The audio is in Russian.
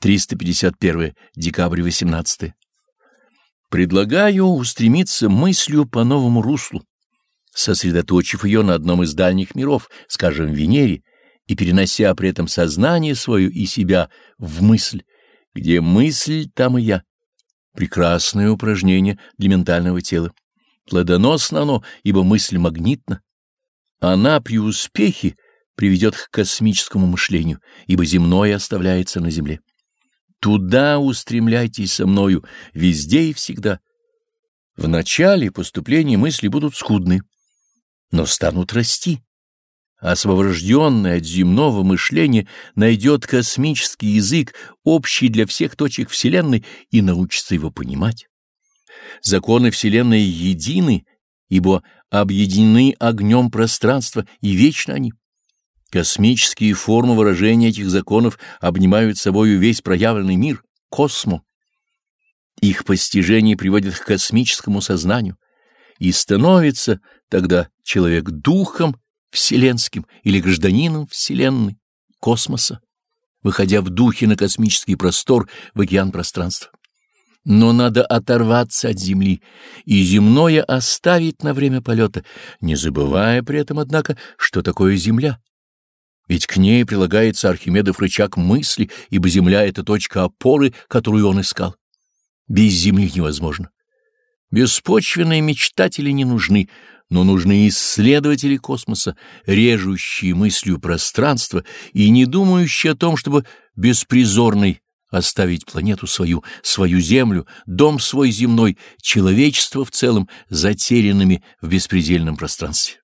351 декабрь 18 Предлагаю устремиться мыслью по новому руслу, сосредоточив ее на одном из дальних миров, скажем, Венере, и перенося при этом сознание свое и себя в мысль, где мысль, там и я. Прекрасное упражнение для ментального тела. Плодоносно оно, ибо мысль магнитна. Она при успехе приведет к космическому мышлению, ибо земное оставляется на земле. Туда устремляйтесь со мною, везде и всегда. В начале поступления мысли будут скудны, но станут расти. Освобожденный от земного мышления найдет космический язык, общий для всех точек Вселенной, и научится его понимать. Законы Вселенной едины, ибо объединены огнем пространства, и вечно они. Космические формы выражения этих законов обнимают собою весь проявленный мир, космо. Их постижение приводит к космическому сознанию, и становится тогда человек духом вселенским или гражданином Вселенной, космоса, выходя в духе на космический простор в океан пространства. Но надо оторваться от Земли и земное оставить на время полета, не забывая при этом, однако, что такое Земля ведь к ней прилагается Архимедов рычаг мысли, ибо Земля — это точка опоры, которую он искал. Без Земли невозможно. Беспочвенные мечтатели не нужны, но нужны исследователи космоса, режущие мыслью пространство и не думающие о том, чтобы беспризорный оставить планету свою, свою землю, дом свой земной, человечество в целом затерянными в беспредельном пространстве.